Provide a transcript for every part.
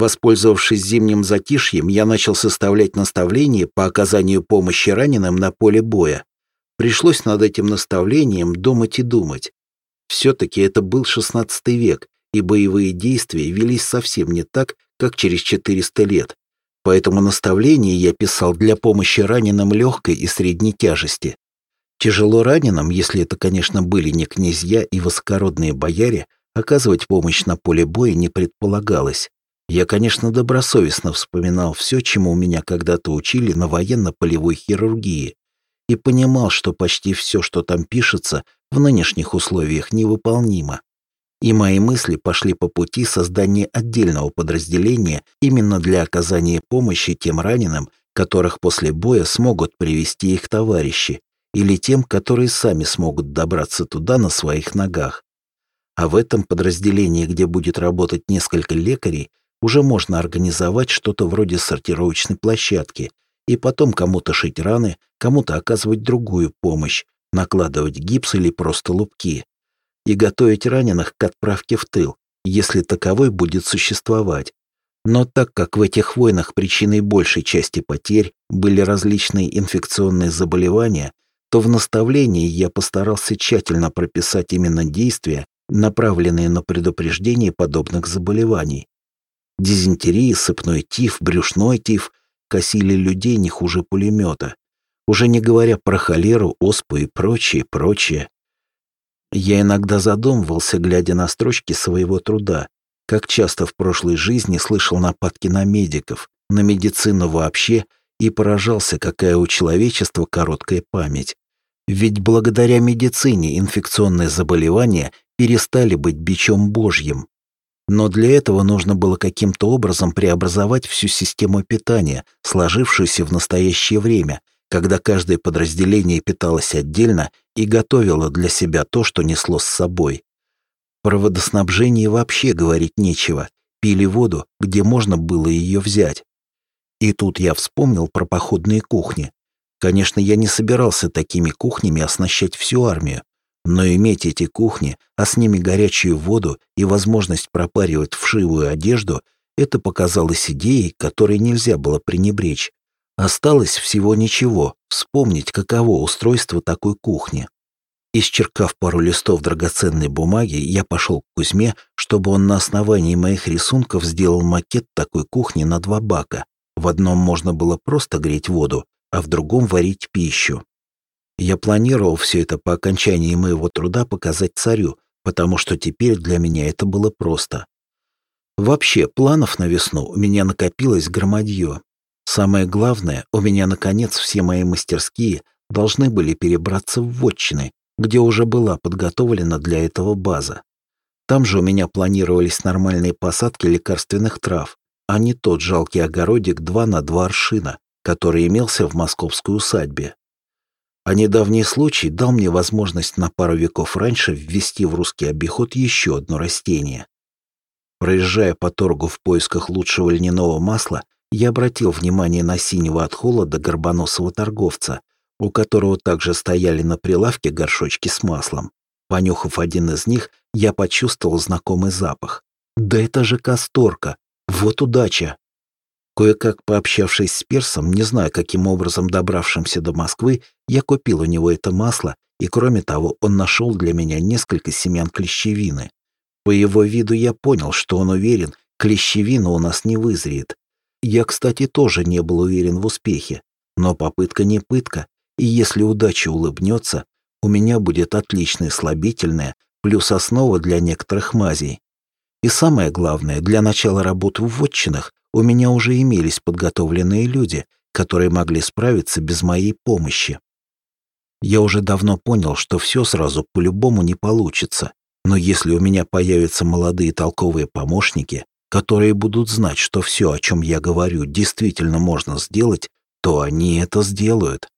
Воспользовавшись зимним затишьем, я начал составлять наставления по оказанию помощи раненым на поле боя. Пришлось над этим наставлением думать и думать. Все-таки это был XVI век, и боевые действия велись совсем не так, как через 400 лет. Поэтому наставления я писал для помощи раненым легкой и средней тяжести. Тяжело раненым, если это, конечно, были не князья и высокородные бояре, оказывать помощь на поле боя не предполагалось. Я, конечно, добросовестно вспоминал все, чему меня когда-то учили на военно-полевой хирургии, и понимал, что почти все, что там пишется, в нынешних условиях невыполнимо. И мои мысли пошли по пути создания отдельного подразделения именно для оказания помощи тем раненым, которых после боя смогут привести их товарищи, или тем, которые сами смогут добраться туда на своих ногах. А в этом подразделении, где будет работать несколько лекарей, уже можно организовать что-то вроде сортировочной площадки и потом кому-то шить раны, кому-то оказывать другую помощь, накладывать гипс или просто лупки. И готовить раненых к отправке в тыл, если таковой будет существовать. Но так как в этих войнах причиной большей части потерь были различные инфекционные заболевания, то в наставлении я постарался тщательно прописать именно действия, направленные на предупреждение подобных заболеваний. Дизентерия, сыпной тиф, брюшной тиф косили людей не хуже пулемета, уже не говоря про холеру, оспу и прочее, прочее. Я иногда задумывался, глядя на строчки своего труда, как часто в прошлой жизни слышал нападки на медиков, на медицину вообще, и поражался, какая у человечества короткая память. Ведь благодаря медицине инфекционные заболевания перестали быть бичом Божьим. Но для этого нужно было каким-то образом преобразовать всю систему питания, сложившуюся в настоящее время, когда каждое подразделение питалось отдельно и готовило для себя то, что несло с собой. Про водоснабжение вообще говорить нечего. Пили воду, где можно было ее взять. И тут я вспомнил про походные кухни. Конечно, я не собирался такими кухнями оснащать всю армию, но иметь эти кухни, а с ними горячую воду и возможность пропаривать вшивую одежду, это показалось идеей, которой нельзя было пренебречь. Осталось всего ничего, вспомнить, каково устройство такой кухни. Исчеркав пару листов драгоценной бумаги, я пошел к Кузьме, чтобы он на основании моих рисунков сделал макет такой кухни на два бака. В одном можно было просто греть воду, а в другом варить пищу. Я планировал все это по окончании моего труда показать царю, потому что теперь для меня это было просто. Вообще, планов на весну у меня накопилось громадье. Самое главное, у меня, наконец, все мои мастерские должны были перебраться в вотчины, где уже была подготовлена для этого база. Там же у меня планировались нормальные посадки лекарственных трав, а не тот жалкий огородик 2 на 2 аршина, который имелся в московской усадьбе. А недавний случай дал мне возможность на пару веков раньше ввести в русский обиход еще одно растение. Проезжая по торгу в поисках лучшего льняного масла, я обратил внимание на синего от холода горбоносого торговца, у которого также стояли на прилавке горшочки с маслом. Понюхав один из них, я почувствовал знакомый запах. Да это же касторка! Вот удача! Кое-как пообщавшись с персом, не знаю, каким образом добравшимся до Москвы, я купил у него это масло, и кроме того, он нашел для меня несколько семян клещевины. По его виду я понял, что он уверен, клещевина у нас не вызреет. Я, кстати, тоже не был уверен в успехе, но попытка не пытка, и если удача улыбнется, у меня будет отличное слабительное, плюс основа для некоторых мазей. И самое главное, для начала работы в вотчинах у меня уже имелись подготовленные люди, которые могли справиться без моей помощи. Я уже давно понял, что все сразу по-любому не получится, но если у меня появятся молодые толковые помощники, которые будут знать, что все, о чем я говорю, действительно можно сделать, то они это сделают.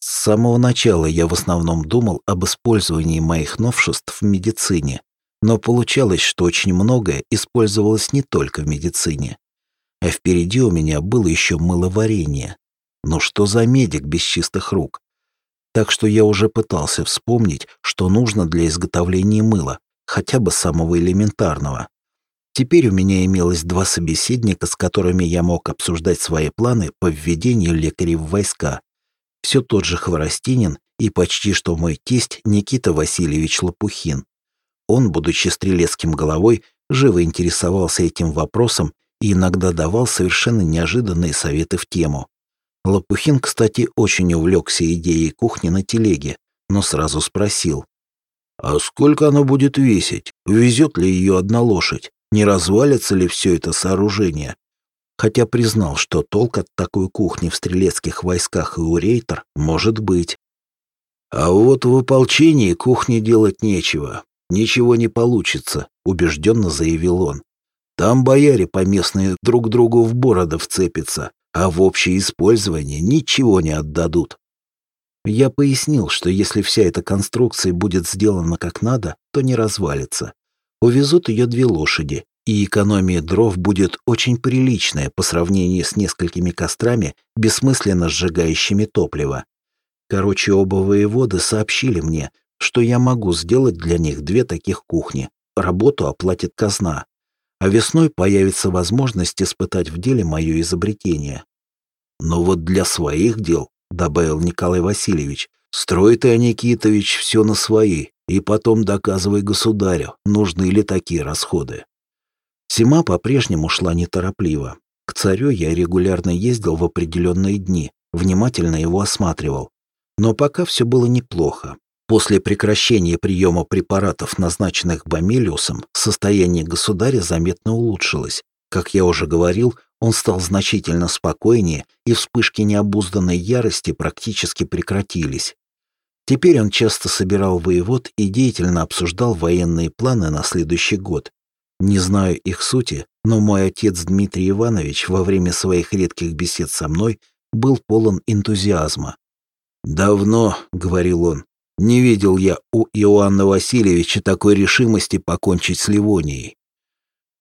С самого начала я в основном думал об использовании моих новшеств в медицине, но получалось, что очень многое использовалось не только в медицине. А впереди у меня было еще мыловарение. Ну что за медик без чистых рук? Так что я уже пытался вспомнить, что нужно для изготовления мыла, хотя бы самого элементарного. Теперь у меня имелось два собеседника, с которыми я мог обсуждать свои планы по введению лекарей в войска. Все тот же Хворостинин и почти что мой тесть Никита Васильевич Лопухин. Он, будучи стрелецким головой, живо интересовался этим вопросом и иногда давал совершенно неожиданные советы в тему. Лопухин, кстати, очень увлекся идеей кухни на телеге, но сразу спросил. «А сколько она будет весить? Везет ли ее одна лошадь? Не развалится ли все это сооружение?» Хотя признал, что толк от такой кухни в стрелецких войсках и у рейтер может быть. «А вот в ополчении кухни делать нечего. Ничего не получится», — убежденно заявил он. «Там бояре поместные друг другу в бороды вцепятся, а в общее использование ничего не отдадут. Я пояснил, что если вся эта конструкция будет сделана как надо, то не развалится. Увезут ее две лошади, и экономия дров будет очень приличная по сравнению с несколькими кострами, бессмысленно сжигающими топливо. Короче, оба воеводы сообщили мне, что я могу сделать для них две таких кухни. Работу оплатит казна а весной появится возможность испытать в деле мое изобретение. Но вот для своих дел, добавил Николай Васильевич, строй ты, Никитович, все на свои, и потом доказывай государю, нужны ли такие расходы. Зима по-прежнему шла неторопливо. К царю я регулярно ездил в определенные дни, внимательно его осматривал. Но пока все было неплохо. После прекращения приема препаратов, назначенных Бомелиусом, состояние государя заметно улучшилось. Как я уже говорил, он стал значительно спокойнее, и вспышки необузданной ярости практически прекратились. Теперь он часто собирал воевод и деятельно обсуждал военные планы на следующий год. Не знаю их сути, но мой отец Дмитрий Иванович во время своих редких бесед со мной был полон энтузиазма. «Давно», — говорил он, не видел я у Иоанна Васильевича такой решимости покончить с Ливонией.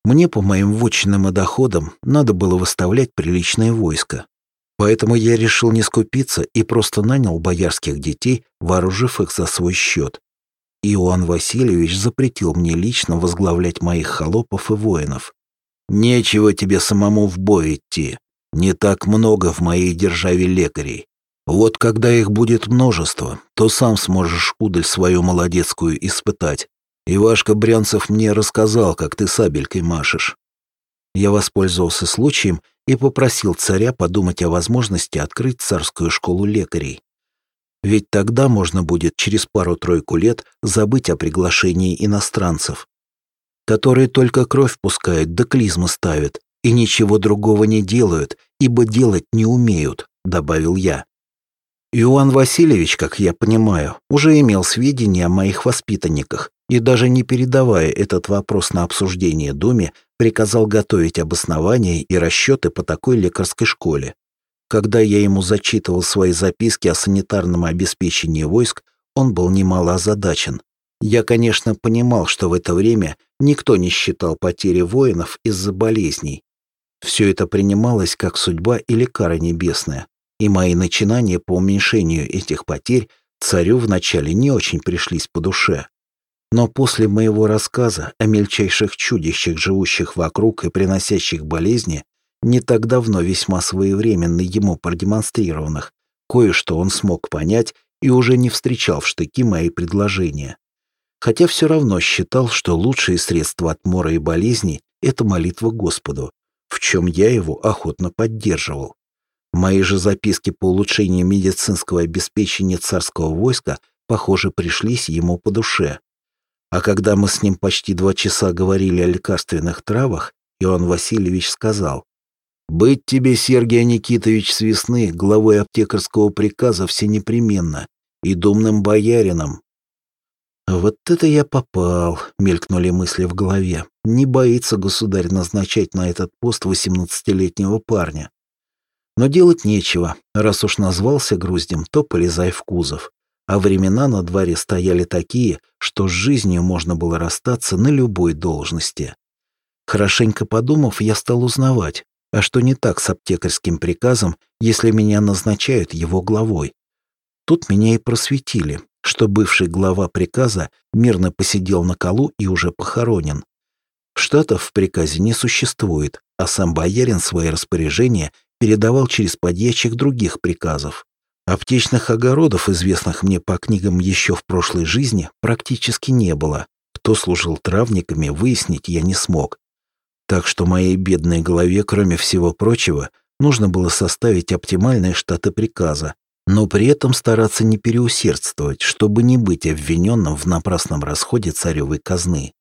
Мне по моим вотчинам и доходам надо было выставлять приличное войско. Поэтому я решил не скупиться и просто нанял боярских детей, вооружив их за свой счет. Иоанн Васильевич запретил мне лично возглавлять моих холопов и воинов. «Нечего тебе самому в бой идти. Не так много в моей державе лекарей. Вот когда их будет множество, то сам сможешь удаль свою молодецкую испытать. Ивашка Брянцев мне рассказал, как ты сабелькой машешь. Я воспользовался случаем и попросил царя подумать о возможности открыть царскую школу лекарей. Ведь тогда можно будет через пару-тройку лет забыть о приглашении иностранцев, которые только кровь пускают да клизмы ставят и ничего другого не делают, ибо делать не умеют, добавил я. Иоанн Васильевич, как я понимаю, уже имел сведения о моих воспитанниках и даже не передавая этот вопрос на обсуждение Думе, приказал готовить обоснования и расчеты по такой лекарской школе. Когда я ему зачитывал свои записки о санитарном обеспечении войск, он был немало озадачен. Я, конечно, понимал, что в это время никто не считал потери воинов из-за болезней. Все это принималось как судьба или кара небесная, и мои начинания по уменьшению этих потерь царю вначале не очень пришлись по душе. Но после моего рассказа о мельчайших чудищах, живущих вокруг и приносящих болезни, не так давно весьма своевременно ему продемонстрированных, кое-что он смог понять и уже не встречал в штыки мои предложения. Хотя все равно считал, что лучшие средства от мора и болезней – это молитва Господу, в чем я его охотно поддерживал. Мои же записки по улучшению медицинского обеспечения царского войска, похоже, пришлись ему по душе. А когда мы с ним почти два часа говорили о лекарственных травах, Иоанн Васильевич сказал, «Быть тебе, Сергей Никитович, с весны главой аптекарского приказа все непременно и думным боярином». «Вот это я попал», — мелькнули мысли в голове. «Не боится государь назначать на этот пост восемнадцатилетнего парня. Но делать нечего. Раз уж назвался груздем, то полезай в кузов. А времена на дворе стояли такие, что с жизнью можно было расстаться на любой должности. Хорошенько подумав, я стал узнавать, а что не так с аптекарским приказом, если меня назначают его главой. Тут меня и просветили, что бывший глава приказа мирно посидел на колу и уже похоронен. Штатов в приказе не существует, а сам боярин свои распоряжения передавал через подьячих других приказов. Аптечных огородов, известных мне по книгам еще в прошлой жизни, практически не было. Кто служил травниками, выяснить я не смог. Так что моей бедной голове, кроме всего прочего, нужно было составить оптимальные штаты приказа, но при этом стараться не переусердствовать, чтобы не быть обвиненным в напрасном расходе царевой казны.